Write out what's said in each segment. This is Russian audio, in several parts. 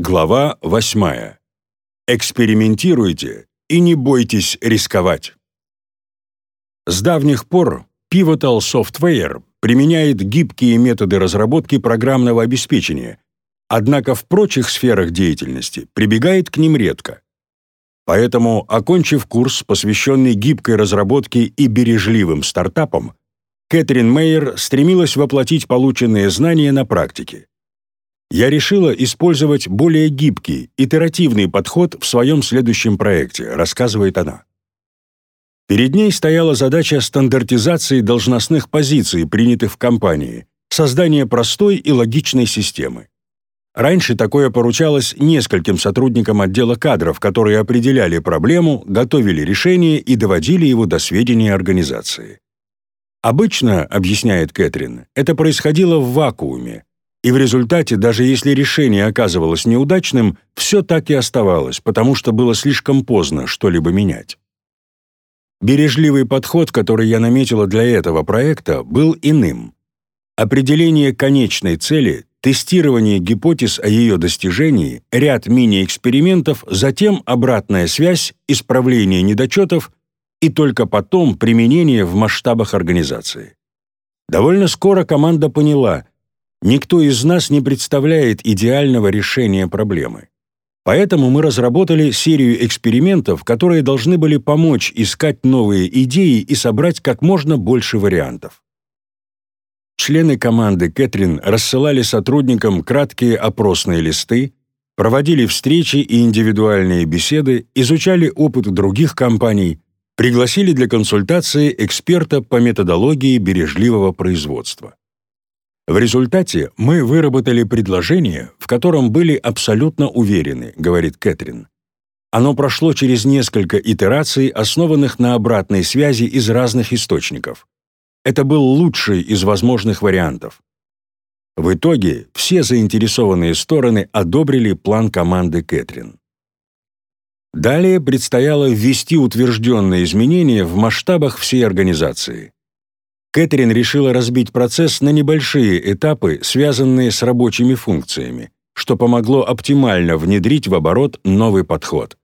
Глава 8. Экспериментируйте и не бойтесь рисковать. С давних пор Pivotal Software применяет гибкие методы разработки программного обеспечения, однако в прочих сферах деятельности прибегает к ним редко. Поэтому, окончив курс, посвященный гибкой разработке и бережливым стартапам, Кэтрин Мейер стремилась воплотить полученные знания на практике я решила использовать более гибкий, итеративный подход в своем следующем проекте, рассказывает она. Перед ней стояла задача стандартизации должностных позиций, принятых в компании, создания простой и логичной системы. Раньше такое поручалось нескольким сотрудникам отдела кадров, которые определяли проблему, готовили решение и доводили его до сведения организации. Обычно, объясняет Кэтрин, это происходило в вакууме, и в результате, даже если решение оказывалось неудачным, все так и оставалось, потому что было слишком поздно что-либо менять. Бережливый подход, который я наметила для этого проекта, был иным. Определение конечной цели, тестирование гипотез о ее достижении, ряд мини-экспериментов, затем обратная связь, исправление недочетов и только потом применение в масштабах организации. Довольно скоро команда поняла – Никто из нас не представляет идеального решения проблемы. Поэтому мы разработали серию экспериментов, которые должны были помочь искать новые идеи и собрать как можно больше вариантов. Члены команды Кэтрин рассылали сотрудникам краткие опросные листы, проводили встречи и индивидуальные беседы, изучали опыт других компаний, пригласили для консультации эксперта по методологии бережливого производства. В результате мы выработали предложение, в котором были абсолютно уверены, говорит Кэтрин. Оно прошло через несколько итераций, основанных на обратной связи из разных источников. Это был лучший из возможных вариантов. В итоге все заинтересованные стороны одобрили план команды Кэтрин. Далее предстояло ввести утвержденные изменения в масштабах всей организации. Кэтрин решила разбить процесс на небольшие этапы, связанные с рабочими функциями, что помогло оптимально внедрить в оборот новый подход.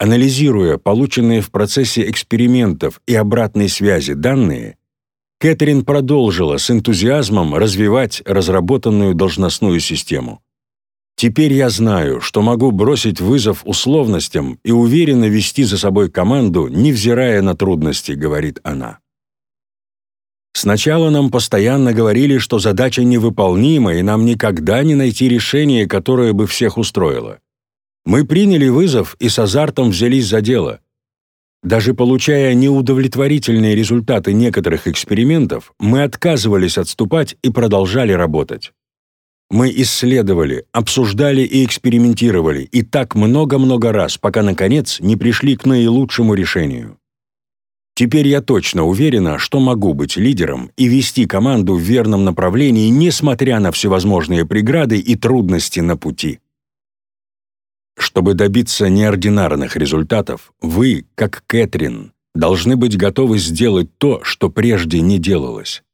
Анализируя полученные в процессе экспериментов и обратной связи данные, Кэтрин продолжила с энтузиазмом развивать разработанную должностную систему. «Теперь я знаю, что могу бросить вызов условностям и уверенно вести за собой команду, невзирая на трудности», — говорит она. Сначала нам постоянно говорили, что задача невыполнима, и нам никогда не найти решение, которое бы всех устроило. Мы приняли вызов и с азартом взялись за дело. Даже получая неудовлетворительные результаты некоторых экспериментов, мы отказывались отступать и продолжали работать. Мы исследовали, обсуждали и экспериментировали, и так много-много раз, пока, наконец, не пришли к наилучшему решению. Теперь я точно уверена, что могу быть лидером и вести команду в верном направлении, несмотря на всевозможные преграды и трудности на пути. Чтобы добиться неординарных результатов, вы, как Кэтрин, должны быть готовы сделать то, что прежде не делалось.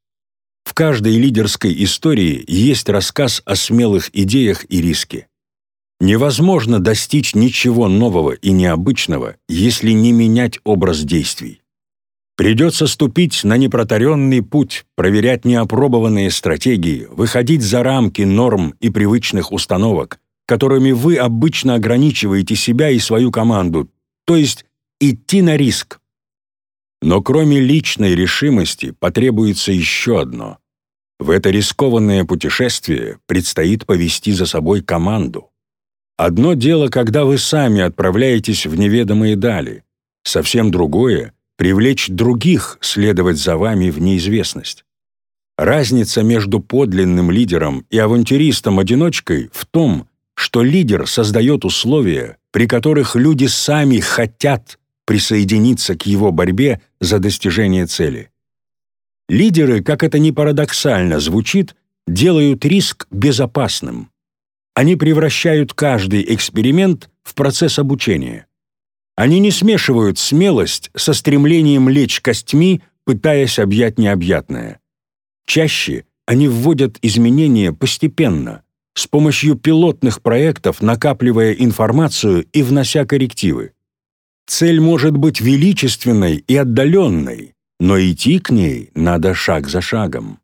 В каждой лидерской истории есть рассказ о смелых идеях и риске. Невозможно достичь ничего нового и необычного, если не менять образ действий. Придется ступить на непротаренный путь, проверять неопробованные стратегии, выходить за рамки норм и привычных установок, которыми вы обычно ограничиваете себя и свою команду, то есть идти на риск. Но кроме личной решимости потребуется еще одно. В это рискованное путешествие предстоит повести за собой команду. Одно дело, когда вы сами отправляетесь в неведомые дали, совсем другое — привлечь других следовать за вами в неизвестность. Разница между подлинным лидером и авантюристом-одиночкой в том, что лидер создает условия, при которых люди сами хотят присоединиться к его борьбе за достижение цели. Лидеры, как это ни парадоксально звучит, делают риск безопасным. Они превращают каждый эксперимент в процесс обучения. Они не смешивают смелость со стремлением лечь костьми, пытаясь объять необъятное. Чаще они вводят изменения постепенно, с помощью пилотных проектов накапливая информацию и внося коррективы. Цель может быть величественной и отдаленной, но идти к ней надо шаг за шагом.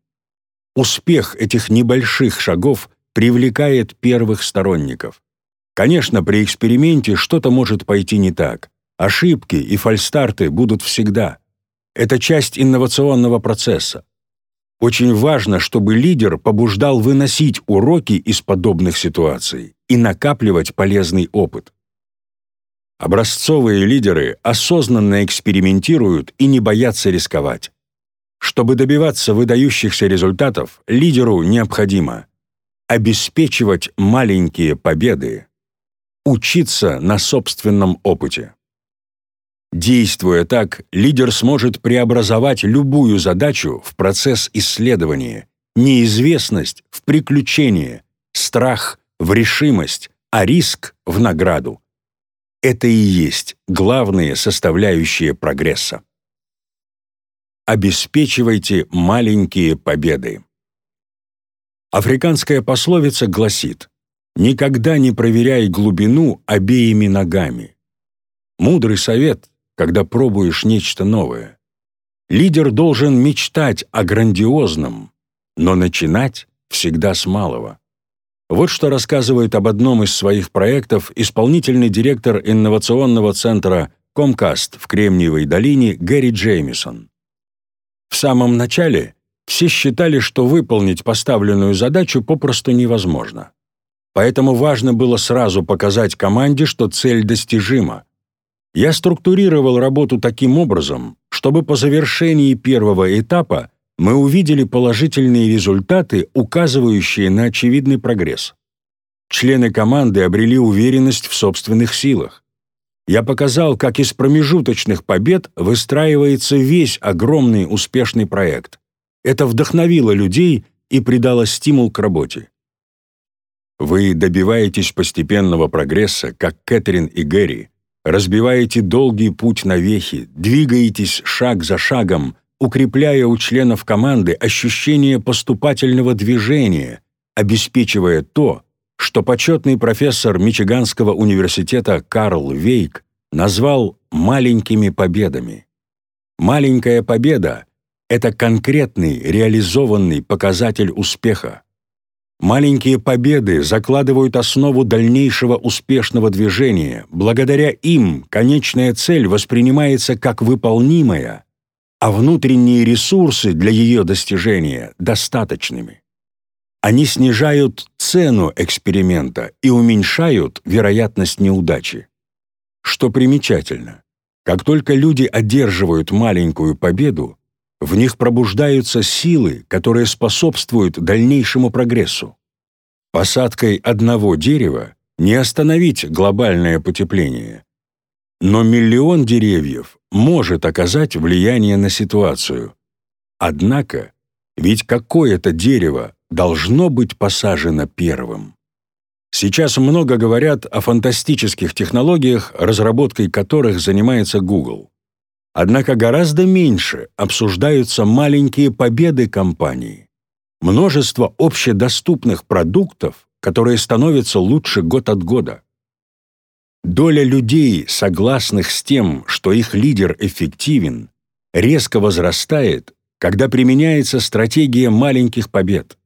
Успех этих небольших шагов привлекает первых сторонников. Конечно, при эксперименте что-то может пойти не так. Ошибки и фальстарты будут всегда. Это часть инновационного процесса. Очень важно, чтобы лидер побуждал выносить уроки из подобных ситуаций и накапливать полезный опыт. Образцовые лидеры осознанно экспериментируют и не боятся рисковать. Чтобы добиваться выдающихся результатов, лидеру необходимо обеспечивать маленькие победы, учиться на собственном опыте. Действуя так, лидер сможет преобразовать любую задачу в процесс исследования, неизвестность в приключение, страх в решимость, а риск в награду. Это и есть главные составляющие прогресса. Обеспечивайте маленькие победы. Африканская пословица гласит «Никогда не проверяй глубину обеими ногами». Мудрый совет, когда пробуешь нечто новое. Лидер должен мечтать о грандиозном, но начинать всегда с малого. Вот что рассказывает об одном из своих проектов исполнительный директор инновационного центра Comcast в Кремниевой долине Гэри Джеймисон. В самом начале все считали, что выполнить поставленную задачу попросту невозможно. Поэтому важно было сразу показать команде, что цель достижима. Я структурировал работу таким образом, чтобы по завершении первого этапа мы увидели положительные результаты, указывающие на очевидный прогресс. Члены команды обрели уверенность в собственных силах. Я показал, как из промежуточных побед выстраивается весь огромный успешный проект. Это вдохновило людей и придало стимул к работе. Вы добиваетесь постепенного прогресса, как Кэтрин и Гэри, разбиваете долгий путь на вехи, двигаетесь шаг за шагом, укрепляя у членов команды ощущение поступательного движения, обеспечивая то, что почетный профессор Мичиганского университета Карл Вейк назвал «маленькими победами». Маленькая победа — это конкретный, реализованный показатель успеха. Маленькие победы закладывают основу дальнейшего успешного движения. Благодаря им конечная цель воспринимается как выполнимая, а внутренние ресурсы для ее достижения достаточными. Они снижают цену эксперимента и уменьшают вероятность неудачи. Что примечательно, как только люди одерживают маленькую победу, в них пробуждаются силы, которые способствуют дальнейшему прогрессу. Посадкой одного дерева не остановить глобальное потепление. Но миллион деревьев может оказать влияние на ситуацию. Однако, ведь какое-то дерево должно быть посажено первым. Сейчас много говорят о фантастических технологиях, разработкой которых занимается Google. Однако гораздо меньше обсуждаются маленькие победы компании. Множество общедоступных продуктов, которые становятся лучше год от года. Доля людей, согласных с тем, что их лидер эффективен, резко возрастает, когда применяется стратегия маленьких побед.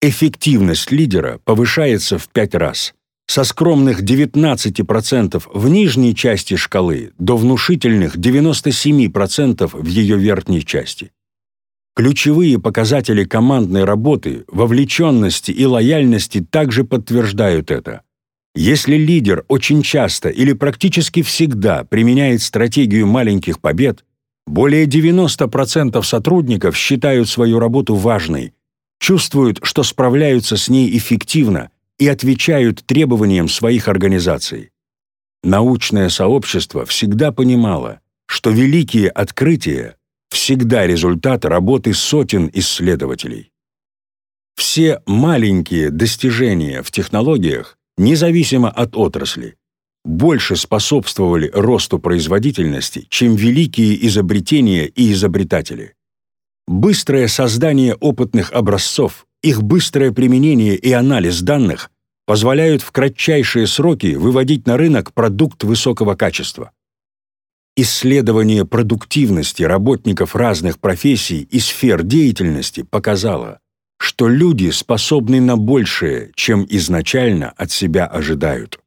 Эффективность лидера повышается в пять раз – со скромных 19% в нижней части шкалы до внушительных 97% в ее верхней части. Ключевые показатели командной работы, вовлеченности и лояльности также подтверждают это. Если лидер очень часто или практически всегда применяет стратегию маленьких побед, более 90% сотрудников считают свою работу важной, чувствуют, что справляются с ней эффективно – и отвечают требованиям своих организаций. Научное сообщество всегда понимало, что великие открытия всегда результат работы сотен исследователей. Все маленькие достижения в технологиях, независимо от отрасли, больше способствовали росту производительности, чем великие изобретения и изобретатели. Быстрое создание опытных образцов их быстрое применение и анализ данных позволяют в кратчайшие сроки выводить на рынок продукт высокого качества. Исследование продуктивности работников разных профессий и сфер деятельности показало, что люди способны на большее, чем изначально от себя ожидают.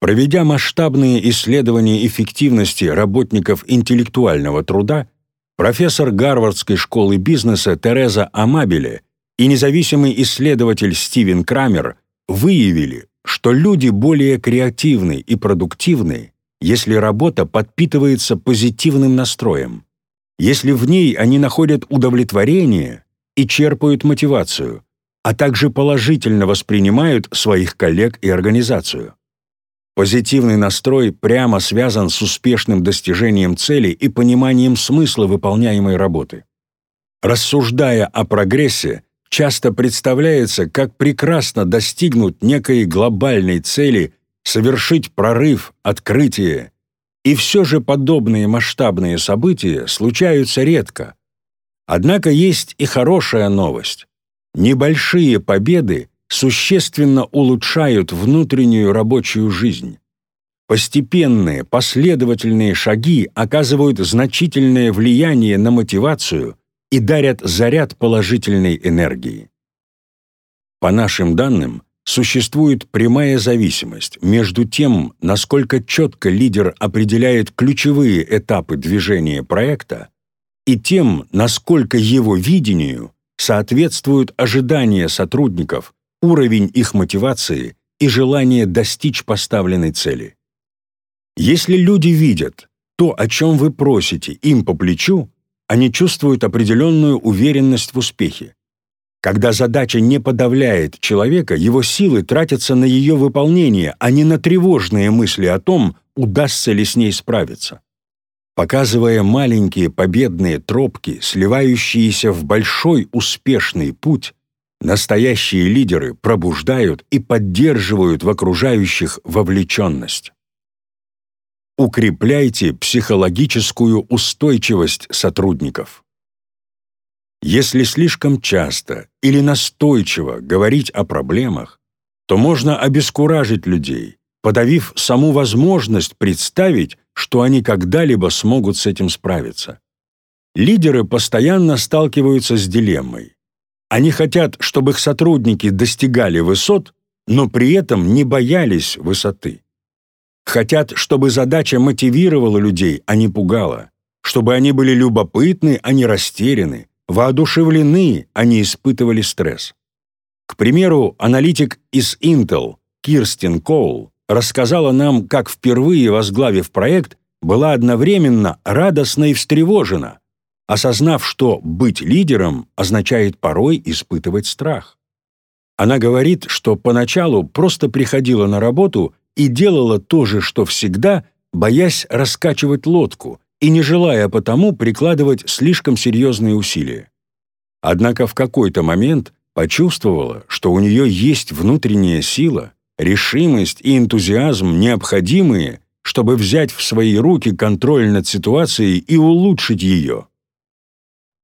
Проведя масштабные исследования эффективности работников интеллектуального труда, профессор Гарвардской школы бизнеса Тереза Амабеле и независимый исследователь Стивен Крамер выявили, что люди более креативны и продуктивны, если работа подпитывается позитивным настроем, если в ней они находят удовлетворение и черпают мотивацию, а также положительно воспринимают своих коллег и организацию. Позитивный настрой прямо связан с успешным достижением цели и пониманием смысла выполняемой работы. Рассуждая о прогрессе, часто представляется, как прекрасно достигнуть некой глобальной цели, совершить прорыв, открытие. И все же подобные масштабные события случаются редко. Однако есть и хорошая новость. Небольшие победы существенно улучшают внутреннюю рабочую жизнь. Постепенные, последовательные шаги оказывают значительное влияние на мотивацию и дарят заряд положительной энергии. По нашим данным, существует прямая зависимость между тем, насколько четко лидер определяет ключевые этапы движения проекта, и тем, насколько его видению соответствуют ожидания сотрудников, уровень их мотивации и желание достичь поставленной цели. Если люди видят то, о чем вы просите, им по плечу, они чувствуют определенную уверенность в успехе. Когда задача не подавляет человека, его силы тратятся на ее выполнение, а не на тревожные мысли о том, удастся ли с ней справиться. Показывая маленькие победные тропки, сливающиеся в большой успешный путь, настоящие лидеры пробуждают и поддерживают в окружающих вовлеченность. Укрепляйте психологическую устойчивость сотрудников. Если слишком часто или настойчиво говорить о проблемах, то можно обескуражить людей, подавив саму возможность представить, что они когда-либо смогут с этим справиться. Лидеры постоянно сталкиваются с дилеммой. Они хотят, чтобы их сотрудники достигали высот, но при этом не боялись высоты. Хотят, чтобы задача мотивировала людей, а не пугала, чтобы они были любопытны, а не растеряны, воодушевлены, а не испытывали стресс. К примеру, аналитик из Intel Кирстин Коул рассказала нам, как впервые возглавив проект, была одновременно радостна и встревожена, осознав, что быть лидером означает порой испытывать страх. Она говорит, что поначалу просто приходила на работу и делала то же, что всегда, боясь раскачивать лодку и не желая потому прикладывать слишком серьезные усилия. Однако в какой-то момент почувствовала, что у нее есть внутренняя сила, решимость и энтузиазм, необходимые, чтобы взять в свои руки контроль над ситуацией и улучшить ее.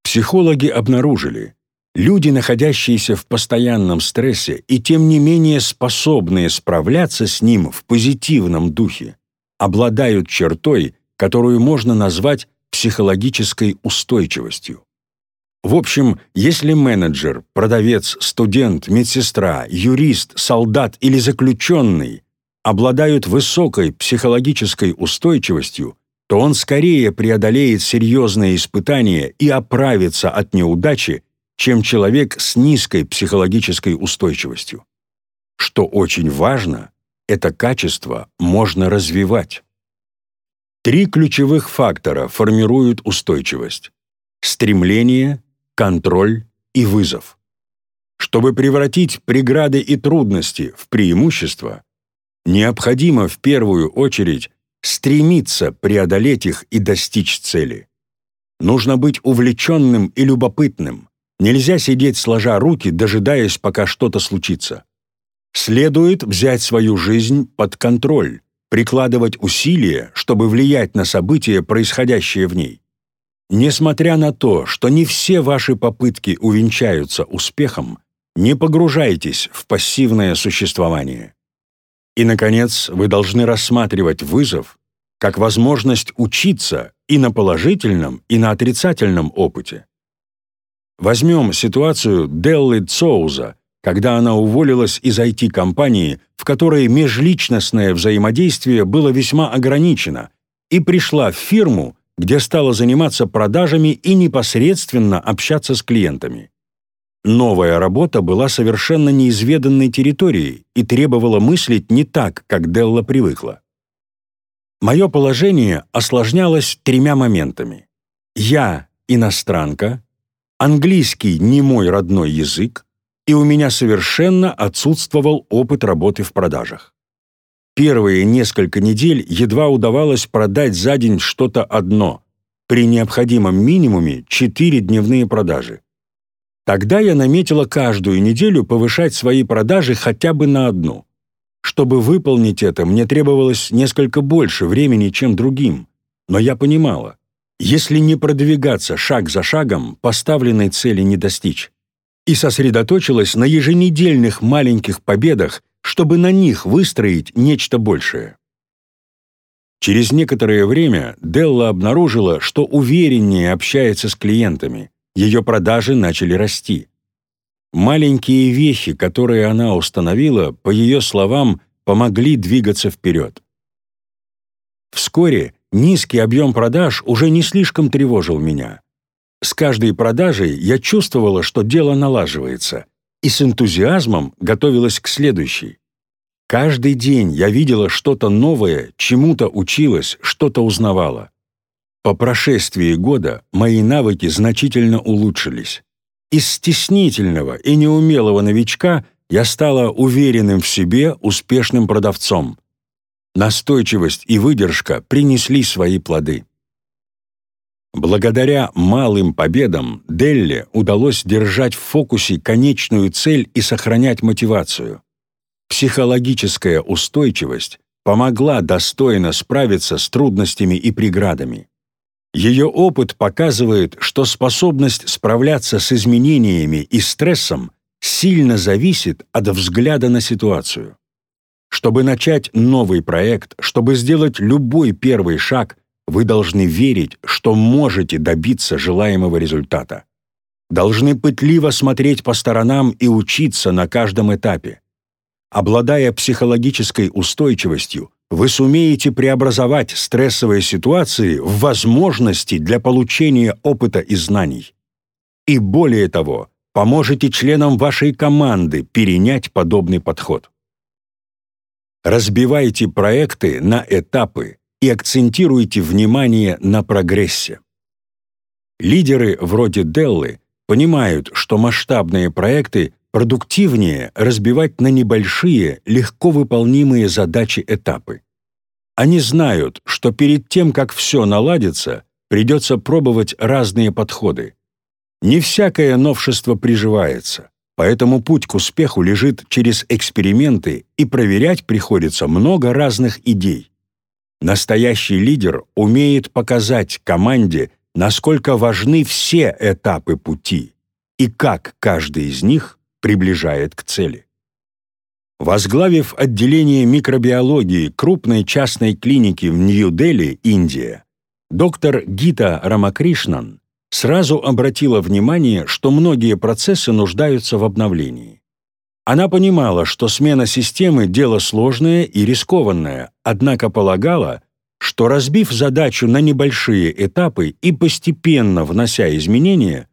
Психологи обнаружили, Люди, находящиеся в постоянном стрессе и тем не менее способные справляться с ним в позитивном духе, обладают чертой, которую можно назвать психологической устойчивостью. В общем, если менеджер, продавец, студент, медсестра, юрист, солдат или заключенный обладают высокой психологической устойчивостью, то он скорее преодолеет серьезные испытания и оправится от неудачи, чем человек с низкой психологической устойчивостью. Что очень важно, это качество можно развивать. Три ключевых фактора формируют устойчивость. Стремление, контроль и вызов. Чтобы превратить преграды и трудности в преимущество, необходимо в первую очередь стремиться преодолеть их и достичь цели. Нужно быть увлеченным и любопытным, Нельзя сидеть сложа руки, дожидаясь, пока что-то случится. Следует взять свою жизнь под контроль, прикладывать усилия, чтобы влиять на события, происходящие в ней. Несмотря на то, что не все ваши попытки увенчаются успехом, не погружайтесь в пассивное существование. И, наконец, вы должны рассматривать вызов как возможность учиться и на положительном, и на отрицательном опыте. Возьмем ситуацию Деллы Цоуза, когда она уволилась из IT-компании, в которой межличностное взаимодействие было весьма ограничено, и пришла в фирму, где стала заниматься продажами и непосредственно общаться с клиентами. Новая работа была совершенно неизведанной территорией и требовала мыслить не так, как Делла привыкла. Мое положение осложнялось тремя моментами. Я иностранка, английский не мой родной язык, и у меня совершенно отсутствовал опыт работы в продажах. Первые несколько недель едва удавалось продать за день что-то одно, при необходимом минимуме 4 дневные продажи. Тогда я наметила каждую неделю повышать свои продажи хотя бы на одну. Чтобы выполнить это, мне требовалось несколько больше времени, чем другим. Но я понимала, если не продвигаться шаг за шагом, поставленной цели не достичь. И сосредоточилась на еженедельных маленьких победах, чтобы на них выстроить нечто большее. Через некоторое время Делла обнаружила, что увереннее общается с клиентами, ее продажи начали расти. Маленькие вехи, которые она установила, по ее словам, помогли двигаться вперед. Вскоре низкий объем продаж уже не слишком тревожил меня. С каждой продажей я чувствовала, что дело налаживается, и с энтузиазмом готовилась к следующей. Каждый день я видела что-то новое, чему-то училась, что-то узнавала. По прошествии года мои навыки значительно улучшились. Из стеснительного и неумелого новичка я стала уверенным в себе, успешным продавцом. Настойчивость и выдержка принесли свои плоды. Благодаря малым победам Делле удалось держать в фокусе конечную цель и сохранять мотивацию. Психологическая устойчивость помогла достойно справиться с трудностями и преградами. Ее опыт показывает, что способность справляться с изменениями и стрессом сильно зависит от взгляда на ситуацию. Чтобы начать новый проект, чтобы сделать любой первый шаг, вы должны верить, что можете добиться желаемого результата. Должны пытливо смотреть по сторонам и учиться на каждом этапе. Обладая психологической устойчивостью, вы сумеете преобразовать стрессовые ситуации в возможности для получения опыта и знаний. И более того, поможете членам вашей команды перенять подобный подход. Разбивайте проекты на этапы и акцентируйте внимание на прогрессе. Лидеры вроде Деллы понимают, что масштабные проекты продуктивнее разбивать на небольшие, легко выполнимые задачи-этапы. Они знают, что перед тем, как все наладится, придется пробовать разные подходы. Не всякое новшество приживается, поэтому путь к успеху лежит через эксперименты и проверять приходится много разных идей. Настоящий лидер умеет показать команде, насколько важны все этапы пути и как каждый из них приближает к цели. Возглавив отделение микробиологии крупной частной клиники в Нью-Дели, Индия, доктор Гита Рамакришнан сразу обратила внимание, что многие процессы нуждаются в обновлении. Она понимала, что смена системы – дело сложное и рискованное, однако полагала, что разбив задачу на небольшие этапы и постепенно внося изменения,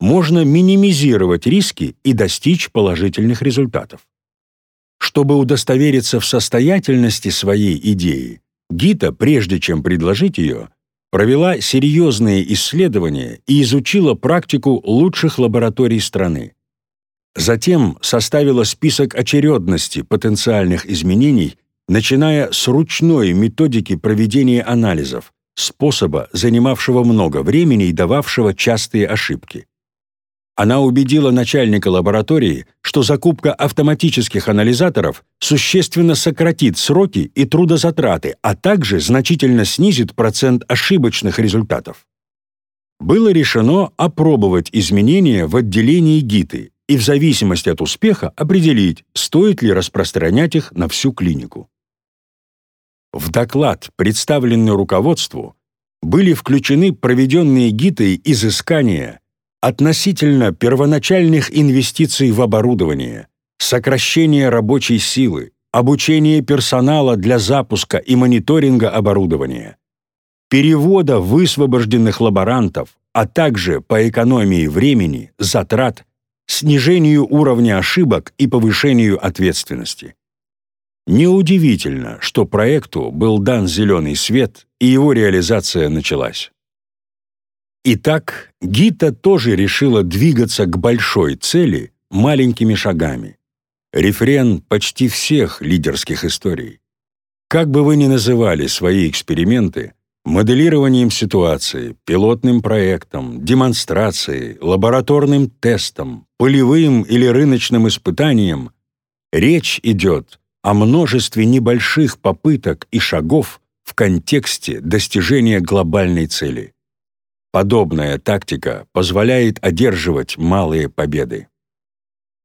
можно минимизировать риски и достичь положительных результатов. Чтобы удостовериться в состоятельности своей идеи, Гита, прежде чем предложить ее, провела серьезные исследования и изучила практику лучших лабораторий страны. Затем составила список очередности потенциальных изменений, начиная с ручной методики проведения анализов, способа, занимавшего много времени и дававшего частые ошибки. Она убедила начальника лаборатории, что закупка автоматических анализаторов существенно сократит сроки и трудозатраты, а также значительно снизит процент ошибочных результатов. было решено опробовать изменения в отделении ГИТы и в зависимости от успеха определить, стоит ли распространять их на всю клинику. В доклад, представленный руководству, были включены проведенные ГИТой изыскания относительно первоначальных инвестиций в оборудование, сокращение рабочей силы, обучение персонала для запуска и мониторинга оборудования, перевода высвобожденных лаборантов, а также по экономии времени, затрат, снижению уровня ошибок и повышению ответственности. Неудивительно, что проекту был дан зеленый свет, и его реализация началась. Итак, Гита тоже решила двигаться к большой цели маленькими шагами. Рефрен почти всех лидерских историй. Как бы вы ни называли свои эксперименты, моделированием ситуации, пилотным проектом, демонстрацией, лабораторным тестом, полевым или рыночным испытанием, речь идет о множестве небольших попыток и шагов в контексте достижения глобальной цели. Подобная тактика позволяет одерживать малые победы.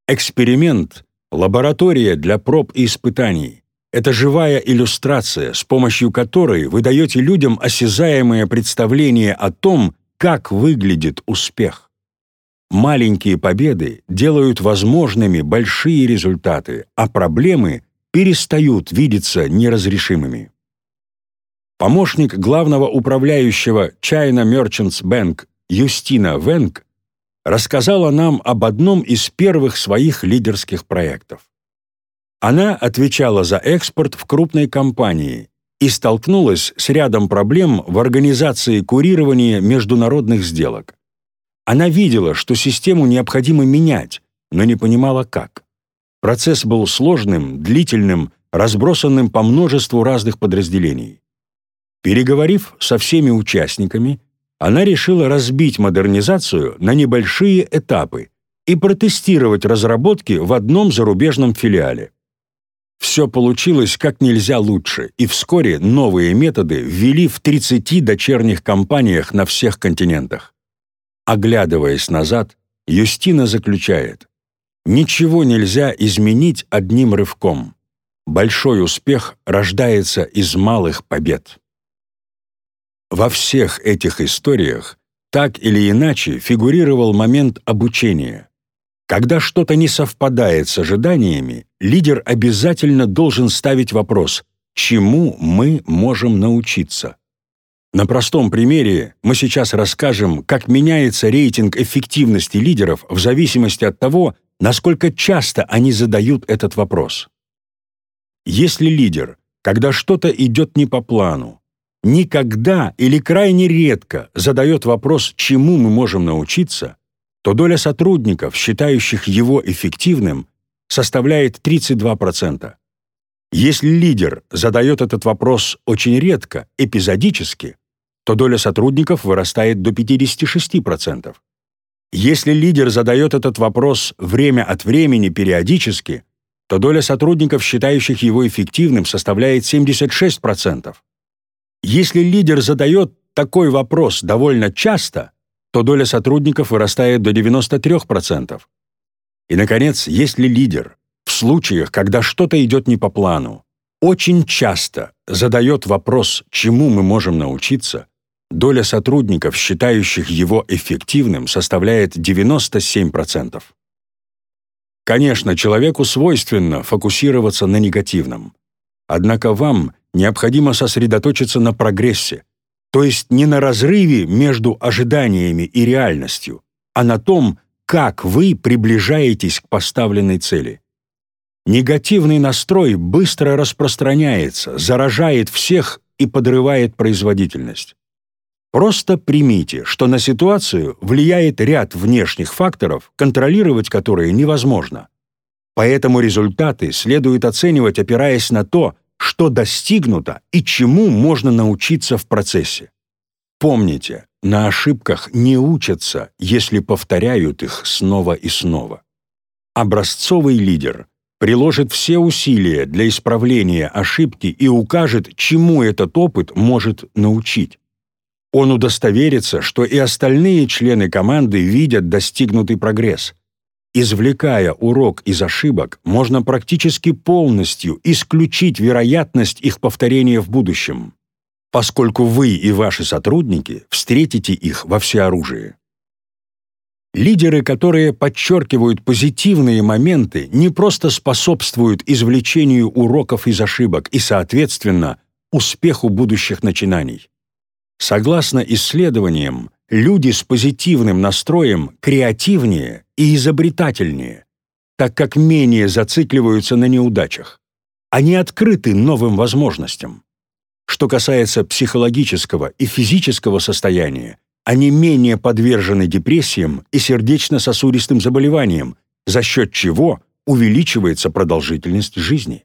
Эксперимент — лаборатория для проб и испытаний. Это живая иллюстрация, с помощью которой вы даете людям осязаемое представление о том, как выглядит успех. Маленькие победы делают возможными большие результаты, а проблемы перестают видеться неразрешимыми. Помощник главного управляющего China Merchants Bank Юстина Венг рассказала нам об одном из первых своих лидерских проектов. Она отвечала за экспорт в крупной компании и столкнулась с рядом проблем в организации курирования международных сделок. Она видела, что систему необходимо менять, но не понимала как. Процесс был сложным, длительным, разбросанным по множеству разных подразделений. Переговорив со всеми участниками, она решила разбить модернизацию на небольшие этапы и протестировать разработки в одном зарубежном филиале. Все получилось как нельзя лучше, и вскоре новые методы ввели в 30 дочерних компаниях на всех континентах. Оглядываясь назад, Юстина заключает, «Ничего нельзя изменить одним рывком. Большой успех рождается из малых побед». Во всех этих историях так или иначе фигурировал момент обучения. Когда что-то не совпадает с ожиданиями, лидер обязательно должен ставить вопрос «Чему мы можем научиться?». На простом примере мы сейчас расскажем, как меняется рейтинг эффективности лидеров в зависимости от того, насколько часто они задают этот вопрос. Если лидер, когда что-то идет не по плану, никогда или крайне редко задает вопрос, чему мы можем научиться, то доля сотрудников, считающих его эффективным, составляет 32%. Если лидер задает этот вопрос очень редко, эпизодически, то доля сотрудников вырастает до 56%. Если лидер задает этот вопрос время от времени периодически, то доля сотрудников, считающих его эффективным, составляет 76%. Если лидер задает такой вопрос довольно часто, то доля сотрудников вырастает до 93%. И, наконец, если лидер в случаях, когда что-то идет не по плану, очень часто задает вопрос, чему мы можем научиться, доля сотрудников, считающих его эффективным, составляет 97%. Конечно, человеку свойственно фокусироваться на негативном. Однако вам необходимо сосредоточиться на прогрессе, то есть не на разрыве между ожиданиями и реальностью, а на том, как вы приближаетесь к поставленной цели. Негативный настрой быстро распространяется, заражает всех и подрывает производительность. Просто примите, что на ситуацию влияет ряд внешних факторов, контролировать которые невозможно. Поэтому результаты следует оценивать, опираясь на то, что достигнуто и чему можно научиться в процессе. Помните, на ошибках не учатся, если повторяют их снова и снова. Образцовый лидер приложит все усилия для исправления ошибки и укажет, чему этот опыт может научить. Он удостоверится, что и остальные члены команды видят достигнутый прогресс. Извлекая урок из ошибок, можно практически полностью исключить вероятность их повторения в будущем, поскольку вы и ваши сотрудники встретите их во всеоружии. Лидеры, которые подчеркивают позитивные моменты, не просто способствуют извлечению уроков из ошибок и, соответственно, успеху будущих начинаний. Согласно исследованиям, люди с позитивным настроем креативнее и изобретательнее, так как менее зацикливаются на неудачах. Они открыты новым возможностям. Что касается психологического и физического состояния, они менее подвержены депрессиям и сердечно-сосудистым заболеваниям, за счет чего увеличивается продолжительность жизни.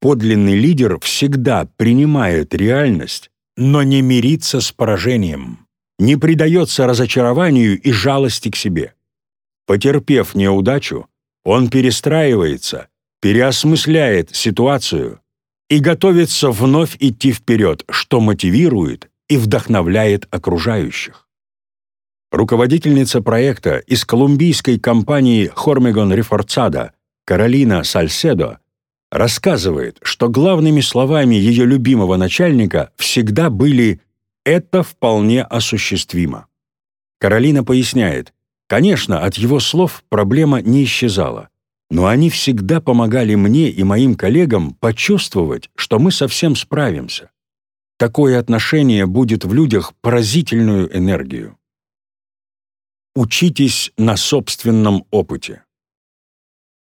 Подлинный лидер всегда принимает реальность, но не мирится с поражением, не предается разочарованию и жалости к себе. Потерпев неудачу, он перестраивается, переосмысляет ситуацию и готовится вновь идти вперед, что мотивирует и вдохновляет окружающих. Руководительница проекта из колумбийской компании Хормегон Рефорцада Каролина Сальседо рассказывает, что главными словами ее любимого начальника всегда были «это вполне осуществимо». Каролина поясняет, конечно, от его слов проблема не исчезала, но они всегда помогали мне и моим коллегам почувствовать, что мы совсем справимся. Такое отношение будет в людях поразительную энергию. Учитесь на собственном опыте.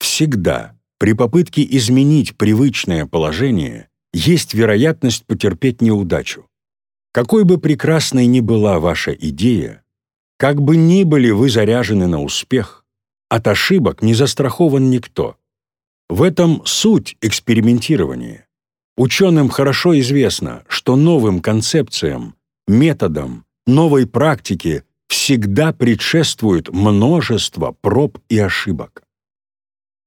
Всегда при попытке изменить привычное положение есть вероятность потерпеть неудачу. Какой бы прекрасной ни была ваша идея, как бы ни были вы заряжены на успех, от ошибок не застрахован никто. В этом суть экспериментирования. Ученым хорошо известно, что новым концепциям, методам, новой практике всегда предшествует множество проб и ошибок.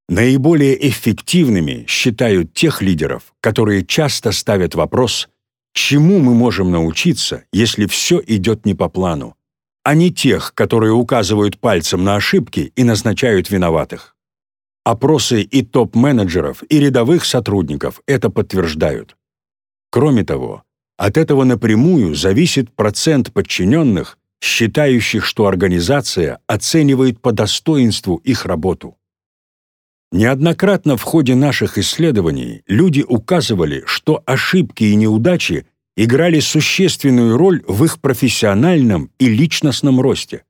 Наиболее эффективными считают тех лидеров, которые часто ставят вопрос, чему мы можем научиться, если все идет не по плану, а не тех, которые указывают пальцем на ошибки и назначают виноватых. Опросы и топ-менеджеров, и рядовых сотрудников это подтверждают. Кроме того, от этого напрямую зависит процент подчиненных, считающих, что организация оценивает по достоинству их работу. Неоднократно в ходе наших исследований люди указывали, что ошибки и неудачи играли существенную роль в их профессиональном и личностном росте.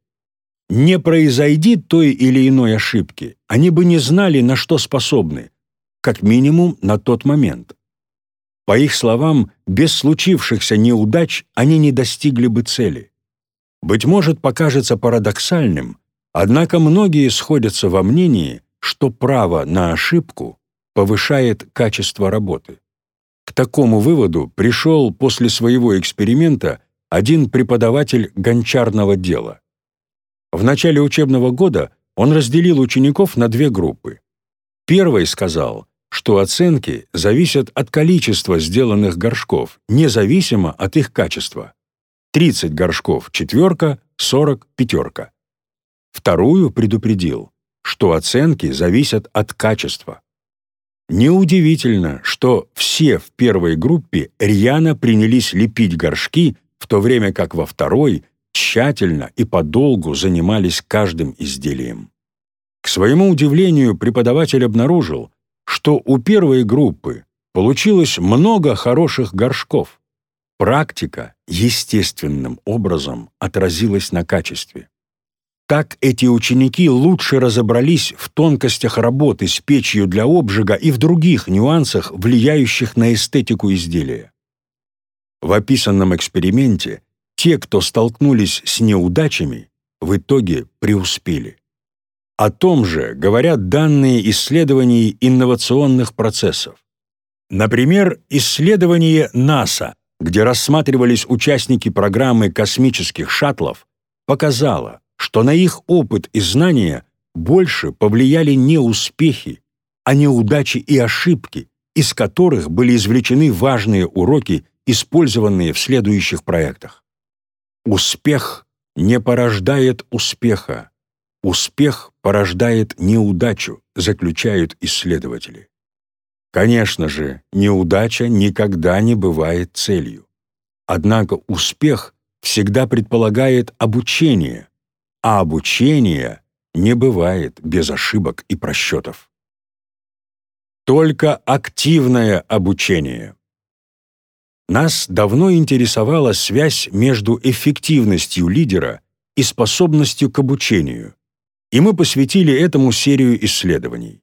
Не произойди той или иной ошибки, они бы не знали, на что способны, как минимум на тот момент. По их словам, без случившихся неудач они не достигли бы цели. Быть может, покажется парадоксальным, однако многие сходятся во мнении, что право на ошибку повышает качество работы. К такому выводу пришел после своего эксперимента один преподаватель гончарного дела. В начале учебного года он разделил учеников на две группы. Первый сказал, что оценки зависят от количества сделанных горшков, независимо от их качества. 30 горшков – четверка, 40 – пятерка. Вторую предупредил, что оценки зависят от качества. Неудивительно, что все в первой группе рьяно принялись лепить горшки, в то время как во второй тщательно и подолгу занимались каждым изделием. К своему удивлению, преподаватель обнаружил, что у первой группы получилось много хороших горшков. Практика естественным образом отразилась на качестве. Так эти ученики лучше разобрались в тонкостях работы с печью для обжига и в других нюансах, влияющих на эстетику изделия. В описанном эксперименте те, кто столкнулись с неудачами, в итоге преуспели. О том же говорят данные исследований инновационных процессов. Например, исследование НАСА, где рассматривались участники программы космических шаттлов, показало, что на их опыт и знания больше повлияли не успехи, а неудачи и ошибки, из которых были извлечены важные уроки использованные в следующих проектах. Успех не порождает успеха. Успех порождает неудачу, заключают исследователи. Конечно же, неудача никогда не бывает целью. Однако успех всегда предполагает обучение, а обучение не бывает без ошибок и просчетов. Только активное обучение. Нас давно интересовала связь между эффективностью лидера и способностью к обучению, и мы посвятили этому серию исследований.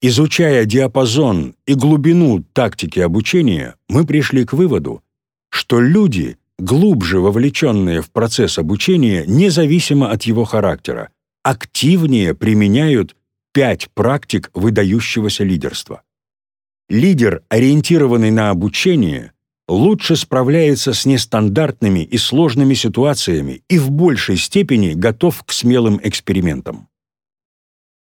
Изучая диапазон и глубину тактики обучения, мы пришли к выводу, что люди, глубже вовлеченные в процесс обучения, независимо от его характера, активнее применяют пять практик выдающегося лидерства. Лидер, ориентированный на обучение, лучше справляется с нестандартными и сложными ситуациями и в большей степени готов к смелым экспериментам.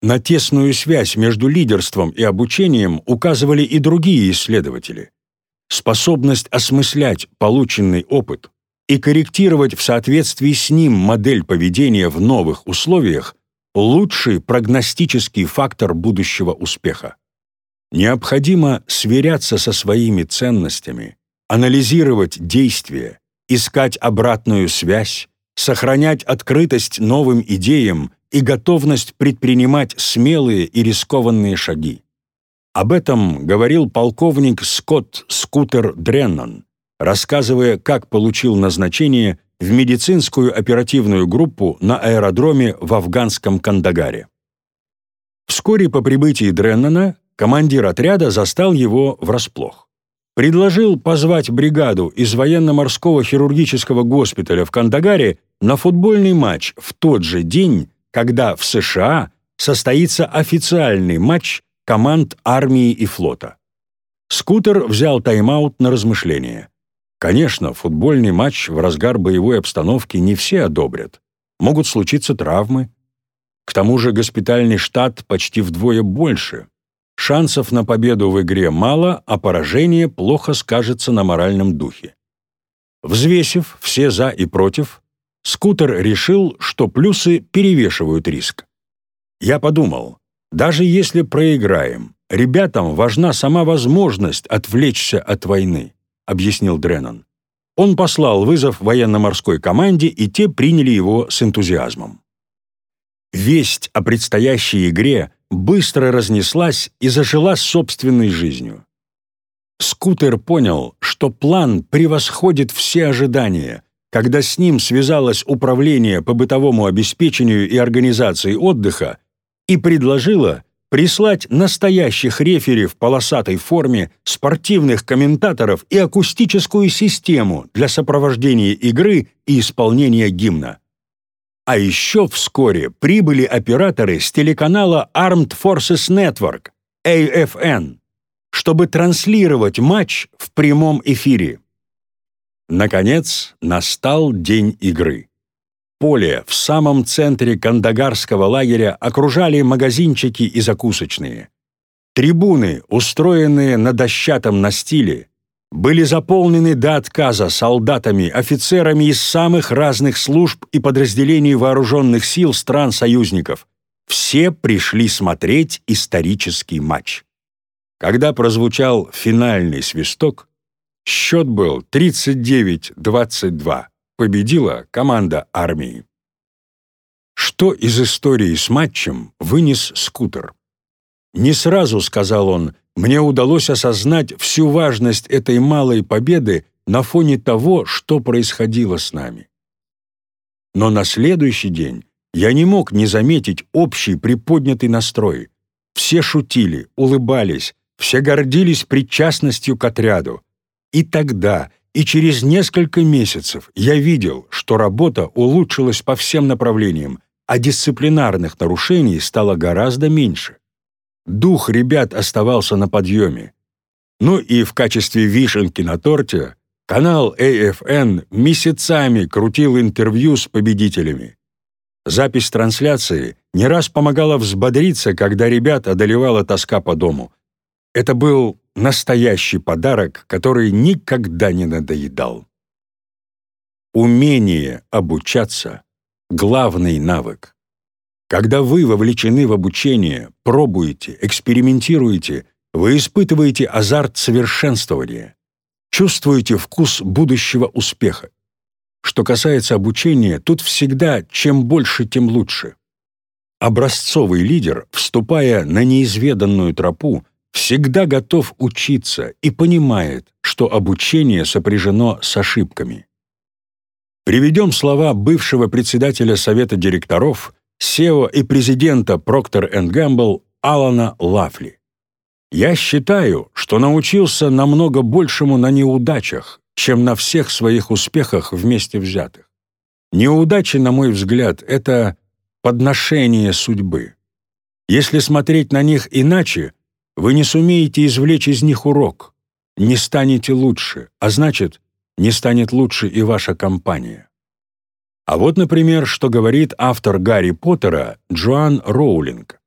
На тесную связь между лидерством и обучением указывали и другие исследователи. Способность осмыслять полученный опыт и корректировать в соответствии с ним модель поведения в новых условиях – лучший прогностический фактор будущего успеха. Необходимо сверяться со своими ценностями, анализировать действия, искать обратную связь, сохранять открытость новым идеям и готовность предпринимать смелые и рискованные шаги. Об этом говорил полковник Скотт Скутер Дреннан, рассказывая, как получил назначение в медицинскую оперативную группу на аэродроме в афганском Кандагаре. Вскоре по прибытии Дреннана командир отряда застал его врасплох предложил позвать бригаду из военно-морского хирургического госпиталя в Кандагаре на футбольный матч в тот же день, когда в США состоится официальный матч команд армии и флота. Скутер взял тайм-аут на размышление. Конечно, футбольный матч в разгар боевой обстановки не все одобрят. Могут случиться травмы. К тому же госпитальный штат почти вдвое больше. Шансов на победу в игре мало, а поражение плохо скажется на моральном духе. Взвесив все «за» и «против», Скутер решил, что плюсы перевешивают риск. Я подумал, даже если проиграем, ребятам важна сама возможность отвлечься от войны, объяснил Дреннан. Он послал вызов военно-морской команде, и те приняли его с энтузиазмом. Весть о предстоящей игре быстро разнеслась и зажила собственной жизнью. Скутер понял, что план превосходит все ожидания, когда с ним связалось управление по бытовому обеспечению и организации отдыха и предложило прислать настоящих рефери в полосатой форме, спортивных комментаторов и акустическую систему для сопровождения игры и исполнения гимна. А еще вскоре прибыли операторы с телеканала Armed Forces Network, AFN, чтобы транслировать матч в прямом эфире. Наконец, настал день игры. Поле в самом центре Кандагарского лагеря окружали магазинчики и закусочные. Трибуны, устроенные на дощатом настиле, были заполнены до отказа солдатами, офицерами из самых разных служб и подразделений вооруженных сил стран-союзников. Все пришли смотреть исторический матч. Когда прозвучал финальный свисток, счет был 39-22. Победила команда армии. Что из истории с матчем вынес скутер? Не сразу, сказал он, мне удалось осознать всю важность этой малой победы на фоне того, что происходило с нами. Но на следующий день я не мог не заметить общий приподнятый настрой. Все шутили, улыбались, все гордились причастностью к отряду. И тогда, и через несколько месяцев я видел, что работа улучшилась по всем направлениям, а дисциплинарных нарушений стало гораздо меньше. Дух ребят оставался на подъеме. Ну и в качестве вишенки на торте канал AFN месяцами крутил интервью с победителями. Запись трансляции не раз помогала взбодриться, когда ребят одолевала тоска по дому. Это был настоящий подарок, который никогда не надоедал. Умение обучаться — главный навык. Когда вы вовлечены в обучение, пробуете, экспериментируете, вы испытываете азарт совершенствования, чувствуете вкус будущего успеха. Что касается обучения, тут всегда чем больше, тем лучше. Образцовый лидер, вступая на неизведанную тропу, всегда готов учиться и понимает, что обучение сопряжено с ошибками. Приведем слова бывшего председателя Совета директоров, SEO и президента Procter Gamble Алана Лафли. «Я считаю, что научился намного большему на неудачах, чем на всех своих успехах вместе взятых. Неудачи, на мой взгляд, это подношение судьбы. Если смотреть на них иначе, вы не сумеете извлечь из них урок, не станете лучше, а значит, не станет лучше и ваша компания. А вот, например, что говорит автор Гарри Поттера Джоан Роулинг.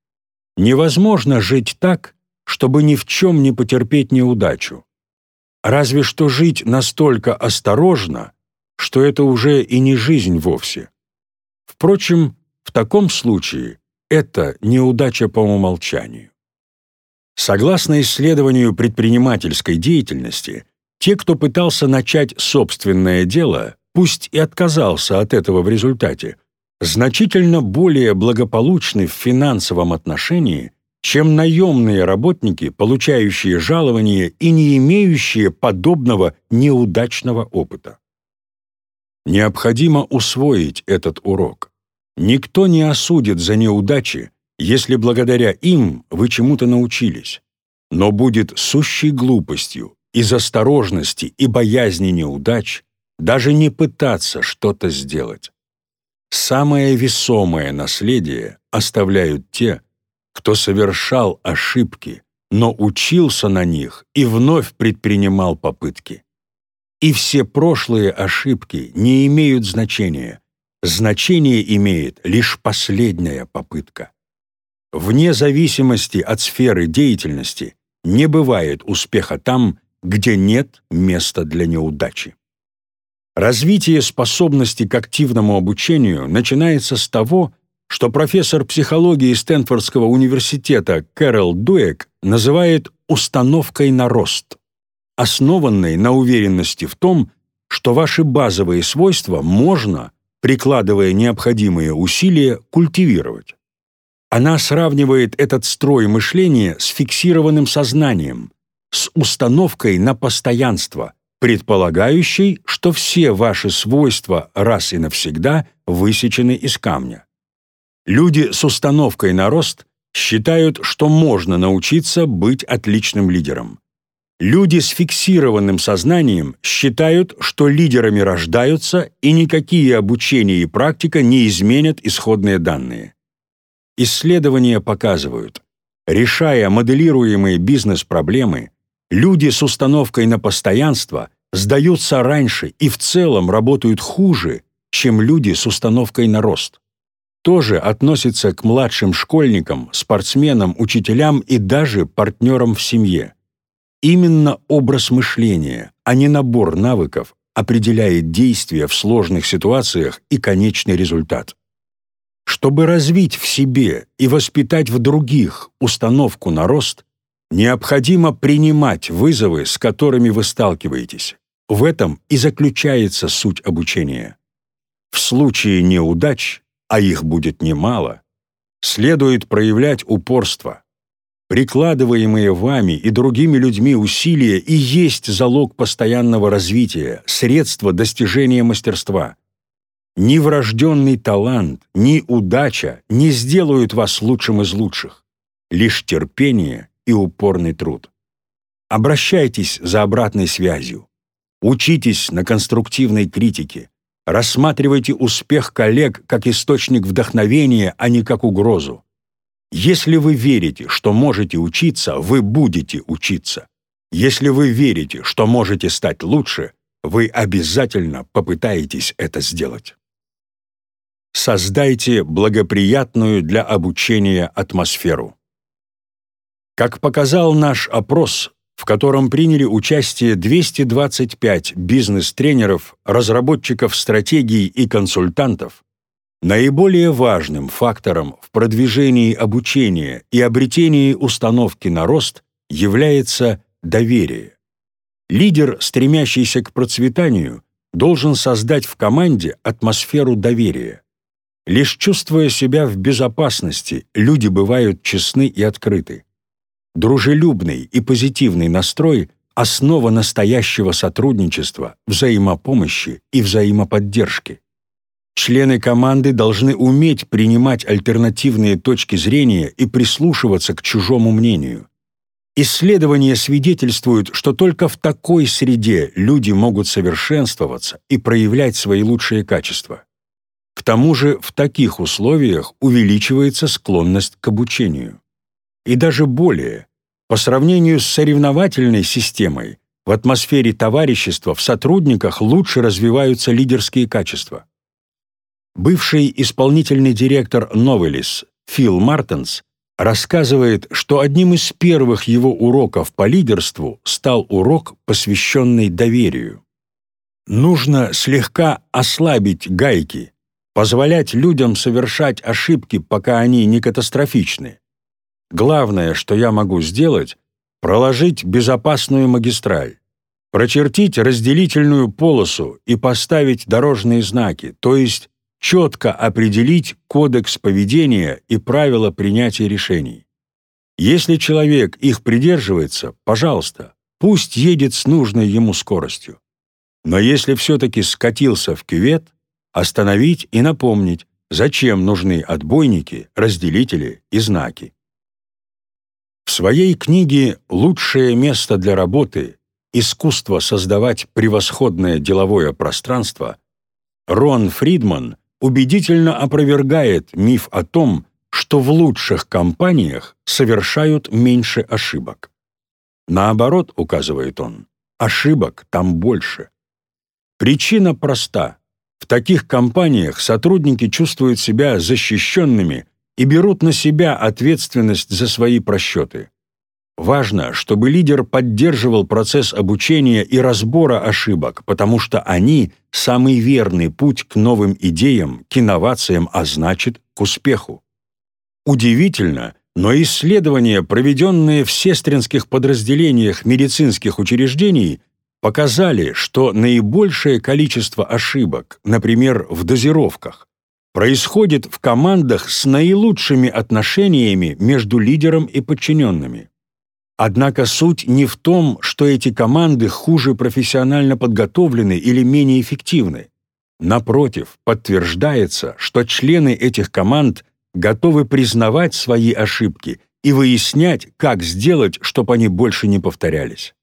«Невозможно жить так, чтобы ни в чем не потерпеть неудачу. Разве что жить настолько осторожно, что это уже и не жизнь вовсе. Впрочем, в таком случае это неудача по умолчанию. Согласно исследованию предпринимательской деятельности, те, кто пытался начать собственное дело, пусть и отказался от этого в результате, значительно более благополучны в финансовом отношении, чем наемные работники, получающие жалование и не имеющие подобного неудачного опыта. Необходимо усвоить этот урок. Никто не осудит за неудачи, если благодаря им вы чему-то научились, но будет сущей глупостью, из осторожности и боязни неудач даже не пытаться что-то сделать. Самое весомое наследие оставляют те, кто совершал ошибки, но учился на них и вновь предпринимал попытки. И все прошлые ошибки не имеют значения. Значение имеет лишь последняя попытка. Вне зависимости от сферы деятельности не бывает успеха там, где нет места для неудачи. Развитие способности к активному обучению начинается с того, что профессор психологии Стэнфордского университета Кэрол Дуэк называет «установкой на рост», основанной на уверенности в том, что ваши базовые свойства можно, прикладывая необходимые усилия, культивировать. Она сравнивает этот строй мышления с фиксированным сознанием, с установкой на постоянство, предполагающей, что все ваши свойства раз и навсегда высечены из камня. Люди с установкой на рост считают, что можно научиться быть отличным лидером. Люди с фиксированным сознанием считают, что лидерами рождаются и никакие обучение и практика не изменят исходные данные. Исследования показывают, решая моделируемые бизнес-проблемы, люди с установкой на постоянство сдаются раньше и в целом работают хуже, чем люди с установкой на рост. Тоже относится к младшим школьникам, спортсменам, учителям и даже партнерам в семье. Именно образ мышления, а не набор навыков, определяет действия в сложных ситуациях и конечный результат. Чтобы развить в себе и воспитать в других установку на рост, необходимо принимать вызовы, с которыми вы сталкиваетесь. В этом и заключается суть обучения. В случае неудач, а их будет немало, следует проявлять упорство. Прикладываемые вами и другими людьми усилия и есть залог постоянного развития, средство достижения мастерства – ни врожденный талант, ни удача не сделают вас лучшим из лучших. Лишь терпение и упорный труд. Обращайтесь за обратной связью. Учитесь на конструктивной критике. Рассматривайте успех коллег как источник вдохновения, а не как угрозу. Если вы верите, что можете учиться, вы будете учиться. Если вы верите, что можете стать лучше, вы обязательно попытаетесь это сделать. Создайте благоприятную для обучения атмосферу. Как показал наш опрос, в котором приняли участие 225 бизнес-тренеров, разработчиков стратегий и консультантов, наиболее важным фактором в продвижении обучения и обретении установки на рост является доверие. Лидер, стремящийся к процветанию, должен создать в команде атмосферу доверия. Лишь чувствуя себя в безопасности, люди бывают честны и открыты. Дружелюбный и позитивный настрой – основа настоящего сотрудничества, взаимопомощи и взаимоподдержки. Члены команды должны уметь принимать альтернативные точки зрения и прислушиваться к чужому мнению. Исследования свидетельствуют, что только в такой среде люди могут совершенствоваться и проявлять свои лучшие качества. К тому же в таких условиях увеличивается склонность к обучению. И даже более, по сравнению с соревновательной системой, в атмосфере товарищества в сотрудниках лучше развиваются лидерские качества. Бывший исполнительный директор Новелис Фил Мартенс рассказывает, что одним из первых его уроков по лидерству стал урок, посвященный доверию. Нужно слегка ослабить гайки, позволять людям совершать ошибки, пока они не катастрофичны. Главное, что я могу сделать, проложить безопасную магистраль, прочертить разделительную полосу и поставить дорожные знаки, то есть четко определить кодекс поведения и правила принятия решений. Если человек их придерживается, пожалуйста, пусть едет с нужной ему скоростью. Но если все-таки скатился в кювет, остановить и напомнить, зачем нужны отбойники, разделители и знаки. В своей книге «Лучшее место для работы. Искусство создавать превосходное деловое пространство» Рон Фридман убедительно опровергает миф о том, что в лучших компаниях совершают меньше ошибок. Наоборот, указывает он, ошибок там больше. Причина проста. Таких компаниях сотрудники чувствуют себя защищенными и берут на себя ответственность за свои просчеты. Важно, чтобы лидер поддерживал процесс обучения и разбора ошибок, потому что они – самый верный путь к новым идеям, к инновациям, а значит, к успеху. Удивительно, но исследования, проведенные в сестринских подразделениях медицинских учреждений, показали, что наибольшее количество ошибок, например, в дозировках, происходит в командах с наилучшими отношениями между лидером и подчиненными. Однако суть не в том, что эти команды хуже профессионально подготовлены или менее эффективны. Напротив, подтверждается, что члены этих команд готовы признавать свои ошибки и выяснять, как сделать, чтобы они больше не повторялись.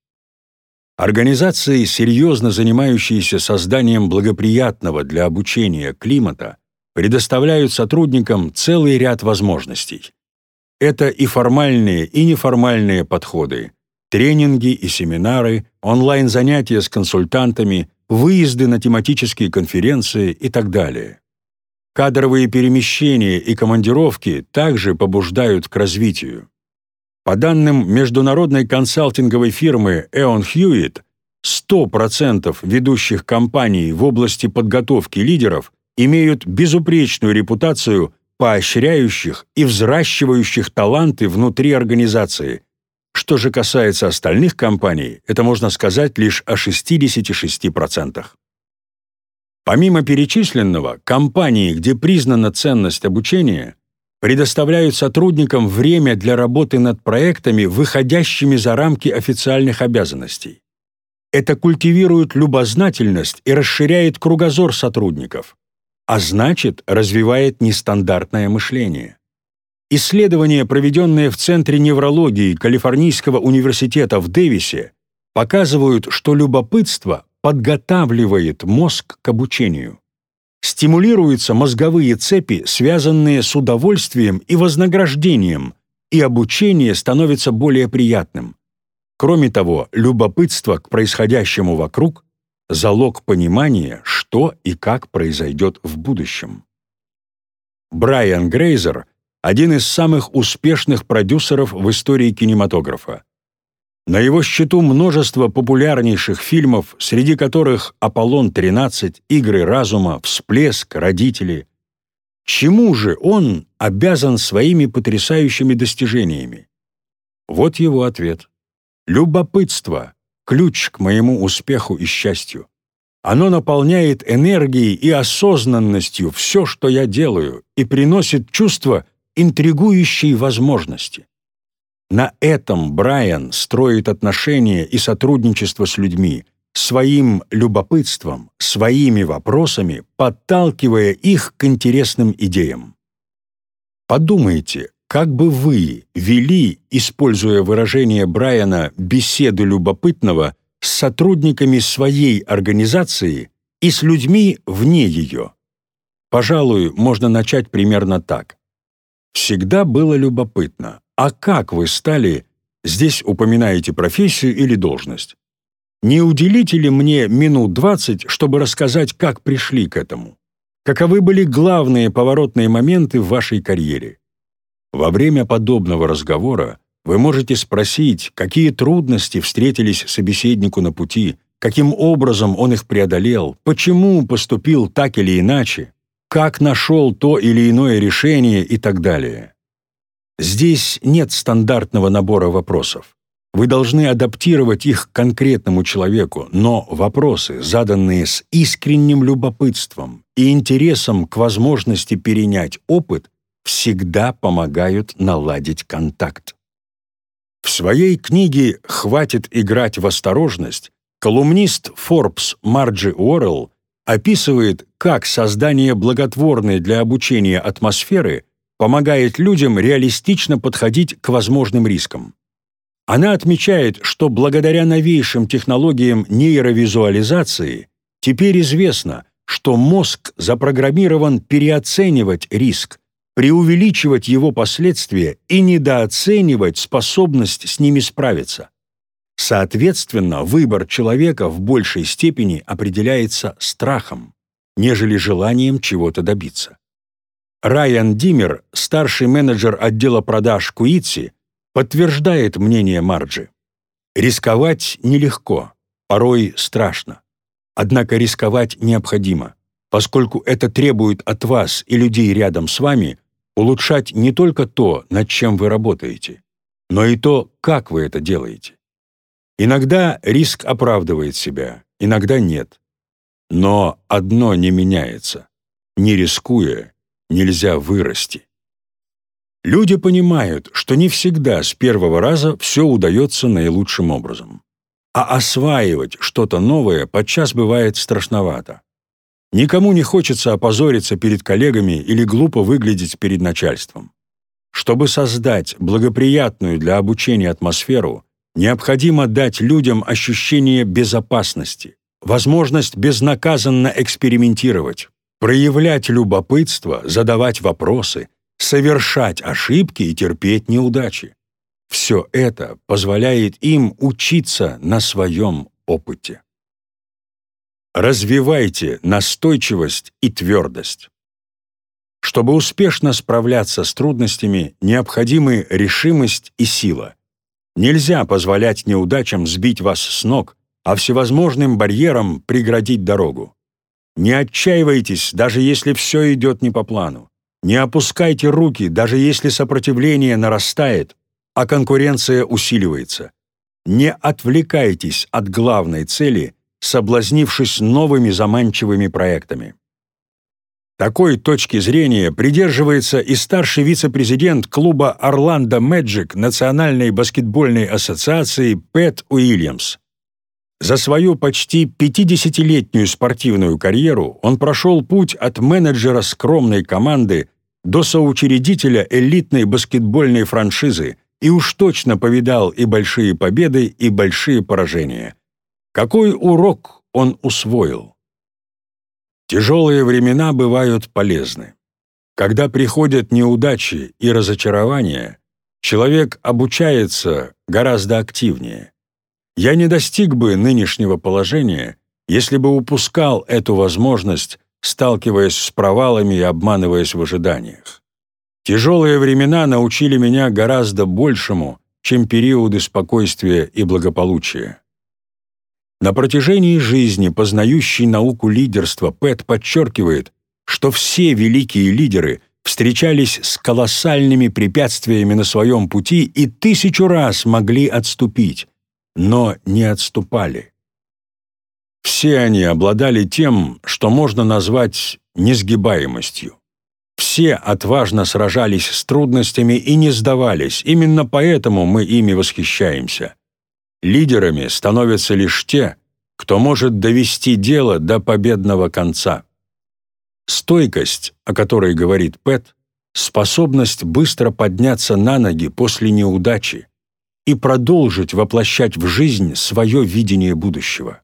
Организации, серьезно занимающиеся созданием благоприятного для обучения климата, предоставляют сотрудникам целый ряд возможностей. Это и формальные, и неформальные подходы, тренинги и семинары, онлайн-занятия с консультантами, выезды на тематические конференции и так далее. Кадровые перемещения и командировки также побуждают к развитию. По данным международной консалтинговой фирмы Эон Хьюитт, 100% ведущих компаний в области подготовки лидеров имеют безупречную репутацию поощряющих и взращивающих таланты внутри организации. Что же касается остальных компаний, это можно сказать лишь о 66%. Помимо перечисленного, компании, где признана ценность обучения, предоставляют сотрудникам время для работы над проектами, выходящими за рамки официальных обязанностей. Это культивирует любознательность и расширяет кругозор сотрудников а значит, развивает нестандартное мышление. Исследования, проведенные в Центре неврологии Калифорнийского университета в Дэвисе, показывают, что любопытство подготавливает мозг к обучению. Стимулируются мозговые цепи, связанные с удовольствием и вознаграждением, и обучение становится более приятным. Кроме того, любопытство к происходящему вокруг залог понимания, что и как произойдет в будущем. Брайан Грейзер – один из самых успешных продюсеров в истории кинематографа. На его счету множество популярнейших фильмов, среди которых «Аполлон-13», «Игры разума», «Всплеск», «Родители». Чему же он обязан своими потрясающими достижениями? Вот его ответ. Любопытство – ключ к моему успеху и счастью. Оно наполняет энергией и осознанностью все, что я делаю, и приносит чувство интригующей возможности. На этом Брайан строит отношения и сотрудничество с людьми, своим любопытством, своими вопросами, подталкивая их к интересным идеям. Подумайте, как бы вы вели, используя выражение Брайана «беседу любопытного» с сотрудниками своей организации и с людьми вне ее? Пожалуй, можно начать примерно так. Всегда было любопытно, а как вы стали, здесь упоминаете профессию или должность? Не уделите ли мне минут двадцать, чтобы рассказать, как пришли к этому? Каковы были главные поворотные моменты в вашей карьере? Во время подобного разговора вы можете спросить, какие трудности встретились собеседнику на пути, каким образом он их преодолел, почему поступил так или иначе, как нашел то или иное решение и так далее. Здесь нет стандартного набора вопросов. Вы должны адаптировать их к конкретному человеку, но вопросы, заданные с искренним любопытством и интересом к возможности перенять опыт, всегда помогают наладить контакт. В своей книге «Хватит играть в осторожность» колумнист Forbes Марджи Уоррелл описывает, как создание благотворной для обучения атмосферы помогает людям реалистично подходить к возможным рискам. Она отмечает, что благодаря новейшим технологиям нейровизуализации теперь известно, что мозг запрограммирован переоценивать риск, преувеличивать его последствия и недооценивать способность с ними справиться. Соответственно, выбор человека в большей степени определяется страхом, нежели желанием чего-то добиться. Райан Димер, старший менеджер отдела продаж Куитси, подтверждает мнение Марджи. Рисковать нелегко, порой страшно. Однако рисковать необходимо, поскольку это требует от вас и людей рядом с вами улучшать не только то, над чем вы работаете, но и то, как вы это делаете. Иногда риск оправдывает себя, иногда нет. Но одно не меняется. Не рискуя, нельзя вырасти. Люди понимают, что не всегда с первого раза все удается наилучшим образом. А осваивать что-то новое подчас бывает страшновато. Никому не хочется опозориться перед коллегами или глупо выглядеть перед начальством. Чтобы создать благоприятную для обучения атмосферу, необходимо дать людям ощущение безопасности, возможность безнаказанно экспериментировать, проявлять любопытство, задавать вопросы, совершать ошибки и терпеть неудачи. Все это позволяет им учиться на своем опыте. Развивайте настойчивость и твердость. Чтобы успешно справляться с трудностями, необходимы решимость и сила. Нельзя позволять неудачам сбить вас с ног, а всевозможным барьерам преградить дорогу. Не отчаивайтесь, даже если все идет не по плану. Не опускайте руки, даже если сопротивление нарастает, а конкуренция усиливается. Не отвлекайтесь от главной цели, соблазнившись новыми заманчивыми проектами. Такой точки зрения придерживается и старший вице-президент клуба «Орландо Мэджик» Национальной баскетбольной ассоциации Пэт Уильямс. За свою почти 50-летнюю спортивную карьеру он прошел путь от менеджера скромной команды до соучредителя элитной баскетбольной франшизы и уж точно повидал и большие победы, и большие поражения. Какой урок он усвоил? Тяжелые времена бывают полезны. Когда приходят неудачи и разочарования, человек обучается гораздо активнее. Я не достиг бы нынешнего положения, если бы упускал эту возможность, сталкиваясь с провалами и обманываясь в ожиданиях. Тяжелые времена научили меня гораздо большему, чем периоды спокойствия и благополучия. На протяжении жизни познающий науку лидерства Пэт подчеркивает, что все великие лидеры встречались с колоссальными препятствиями на своем пути и тысячу раз могли отступить, но не отступали. Все они обладали тем, что можно назвать несгибаемостью. Все отважно сражались с трудностями и не сдавались, именно поэтому мы ими восхищаемся. Лидерами становятся лишь те, кто может довести дело до победного конца. Стойкость, о которой говорит Пэт, способность быстро подняться на ноги после неудачи и продолжить воплощать в жизнь свое видение будущего.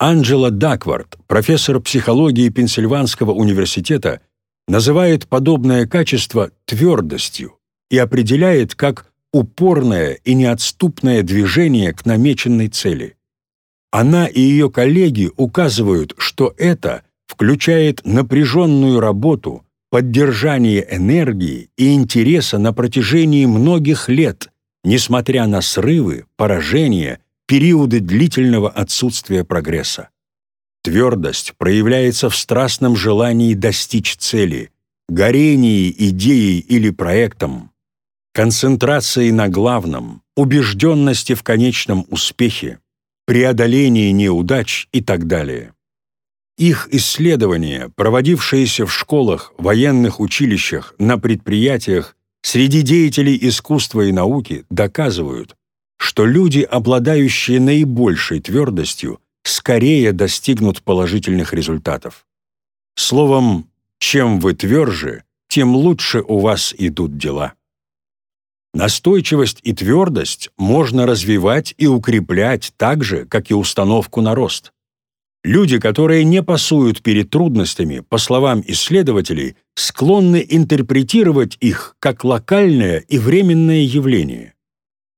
Анджела Даквард, профессор психологии Пенсильванского университета, называет подобное качество твердостью и определяет как упорное и неотступное движение к намеченной цели. Она и ее коллеги указывают, что это включает напряженную работу, поддержание энергии и интереса на протяжении многих лет, несмотря на срывы, поражения, периоды длительного отсутствия прогресса. Твердость проявляется в страстном желании достичь цели, горении идеей или проектом, концентрации на главном, убежденности в конечном успехе, преодолении неудач и так далее. Их исследования, проводившиеся в школах, военных училищах, на предприятиях, среди деятелей искусства и науки, доказывают, что люди, обладающие наибольшей твердостью, скорее достигнут положительных результатов. Словом, чем вы тверже, тем лучше у вас идут дела. Настойчивость и твердость можно развивать и укреплять так же, как и установку на рост. Люди, которые не пасуют перед трудностями, по словам исследователей, склонны интерпретировать их как локальное и временное явление.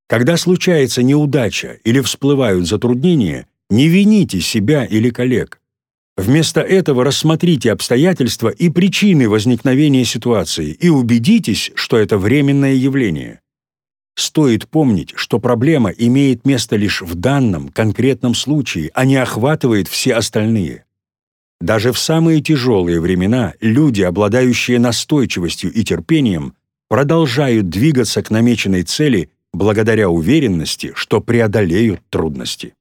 Когда случается неудача или всплывают затруднения, не вините себя или коллег. Вместо этого рассмотрите обстоятельства и причины возникновения ситуации и убедитесь, что это временное явление. Стоит помнить, что проблема имеет место лишь в данном конкретном случае, а не охватывает все остальные. Даже в самые тяжелые времена люди, обладающие настойчивостью и терпением, продолжают двигаться к намеченной цели благодаря уверенности, что преодолеют трудности.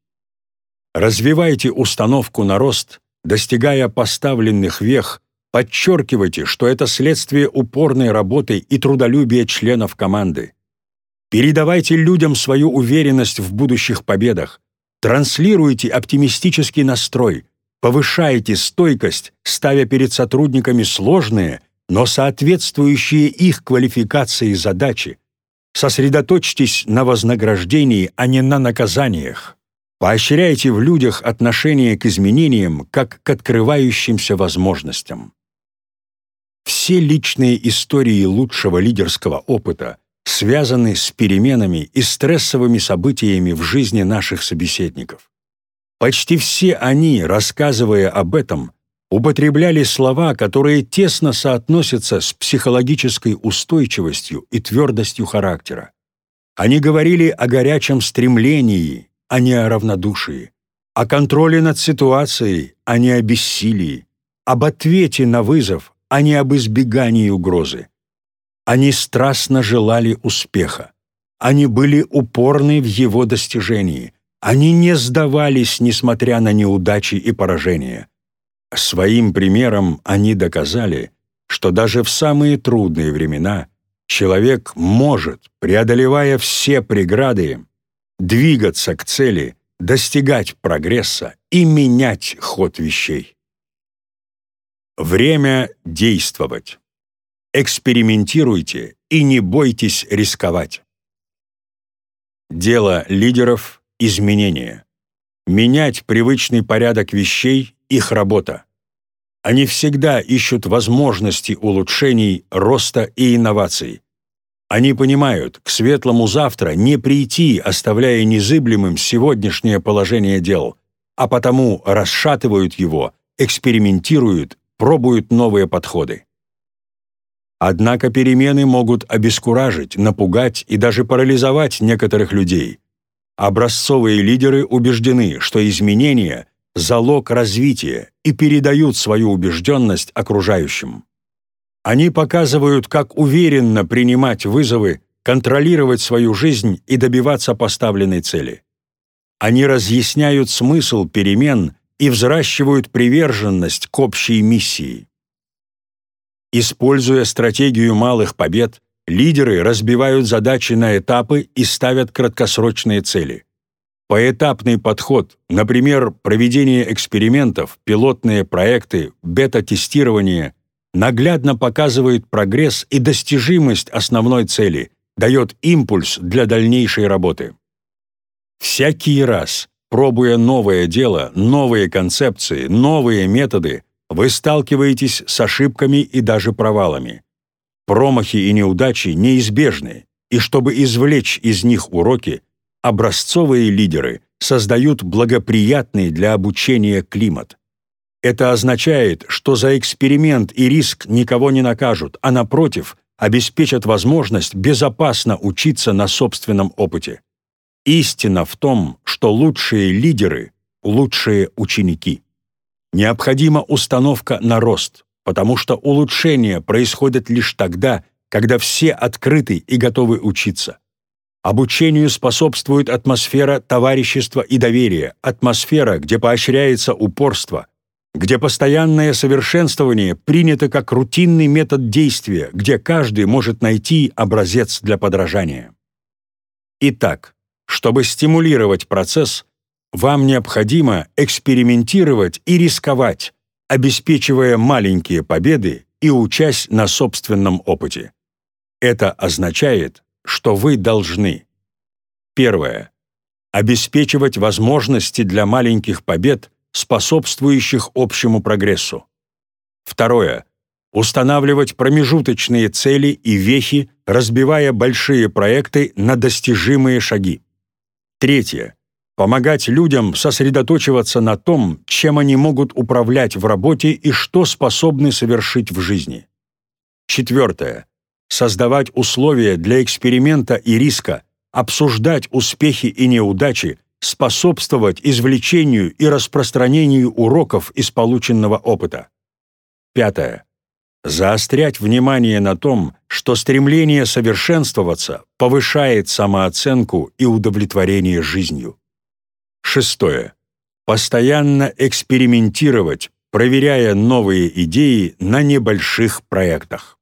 Развивайте установку на рост, достигая поставленных вех, подчеркивайте, что это следствие упорной работы и трудолюбия членов команды. Передавайте людям свою уверенность в будущих победах, транслируйте оптимистический настрой, повышайте стойкость, ставя перед сотрудниками сложные, но соответствующие их квалификации задачи. Сосредоточьтесь на вознаграждении, а не на наказаниях. Поощряйте в людях отношение к изменениям как к открывающимся возможностям. Все личные истории лучшего лидерского опыта связаны с переменами и стрессовыми событиями в жизни наших собеседников. Почти все они, рассказывая об этом, употребляли слова, которые тесно соотносятся с психологической устойчивостью и твердостью характера. Они говорили о горячем стремлении, а не о равнодушии, о контроле над ситуацией, а не о бессилии, об ответе на вызов, а не об избегании угрозы. Они страстно желали успеха. Они были упорны в его достижении. Они не сдавались, несмотря на неудачи и поражения. Своим примером они доказали, что даже в самые трудные времена человек может, преодолевая все преграды, двигаться к цели, достигать прогресса и менять ход вещей. Время действовать. Экспериментируйте и не бойтесь рисковать. Дело лидеров – изменения. Менять привычный порядок вещей – их работа. Они всегда ищут возможности улучшений, роста и инноваций. Они понимают, к светлому завтра не прийти, оставляя незыблемым сегодняшнее положение дел, а потому расшатывают его, экспериментируют, пробуют новые подходы. Однако перемены могут обескуражить, напугать и даже парализовать некоторых людей. Образцовые лидеры убеждены, что изменения – залог развития и передают свою убежденность окружающим. Они показывают, как уверенно принимать вызовы, контролировать свою жизнь и добиваться поставленной цели. Они разъясняют смысл перемен и взращивают приверженность к общей миссии. Используя стратегию малых побед, лидеры разбивают задачи на этапы и ставят краткосрочные цели. Поэтапный подход, например, проведение экспериментов, пилотные проекты, бета-тестирование, наглядно показывает прогресс и достижимость основной цели, дает импульс для дальнейшей работы. Всякий раз, пробуя новое дело, новые концепции, новые методы, вы сталкиваетесь с ошибками и даже провалами. Промахи и неудачи неизбежны, и чтобы извлечь из них уроки, образцовые лидеры создают благоприятный для обучения климат. Это означает, что за эксперимент и риск никого не накажут, а напротив, обеспечат возможность безопасно учиться на собственном опыте. Истина в том, что лучшие лидеры – лучшие ученики. Необходима установка на рост, потому что улучшения происходят лишь тогда, когда все открыты и готовы учиться. Обучению способствует атмосфера товарищества и доверия, атмосфера, где поощряется упорство, где постоянное совершенствование принято как рутинный метод действия, где каждый может найти образец для подражания. Итак, чтобы стимулировать процесс, вам необходимо экспериментировать и рисковать, обеспечивая маленькие победы и учась на собственном опыте. Это означает, что вы должны Первое. Обеспечивать возможности для маленьких побед, способствующих общему прогрессу. Второе. Устанавливать промежуточные цели и вехи, разбивая большие проекты на достижимые шаги. Третье помогать людям сосредоточиваться на том, чем они могут управлять в работе и что способны совершить в жизни. Четвертое. Создавать условия для эксперимента и риска, обсуждать успехи и неудачи, способствовать извлечению и распространению уроков из полученного опыта. Пятое. Заострять внимание на том, что стремление совершенствоваться повышает самооценку и удовлетворение жизнью. Шестое. Постоянно экспериментировать, проверяя новые идеи на небольших проектах.